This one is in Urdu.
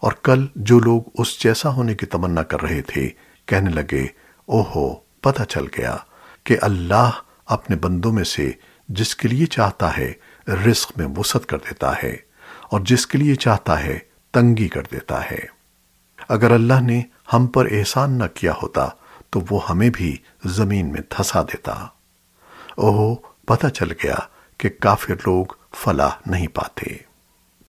اور کل جو لوگ اس جیسا ہونے کی تمنا کر رہے تھے، کہنے لگے، اوہو، پتہ چل گیا کہ اللہ اپنے بندوں میں سے جس کے لیے چاہتا ہے رزق میں وسعت کر دیتا ہے اور جس کے لیے چاہتا ہے تنگی کر دیتا ہے۔ اگر اللہ نے ہم پر احسان نہ کیا ہوتا، تو وہ ہمیں بھی زمین میں دھسا دیتا۔ اوہو، پتہ چل گیا کہ کافر لوگ فلاح نہیں پاتے۔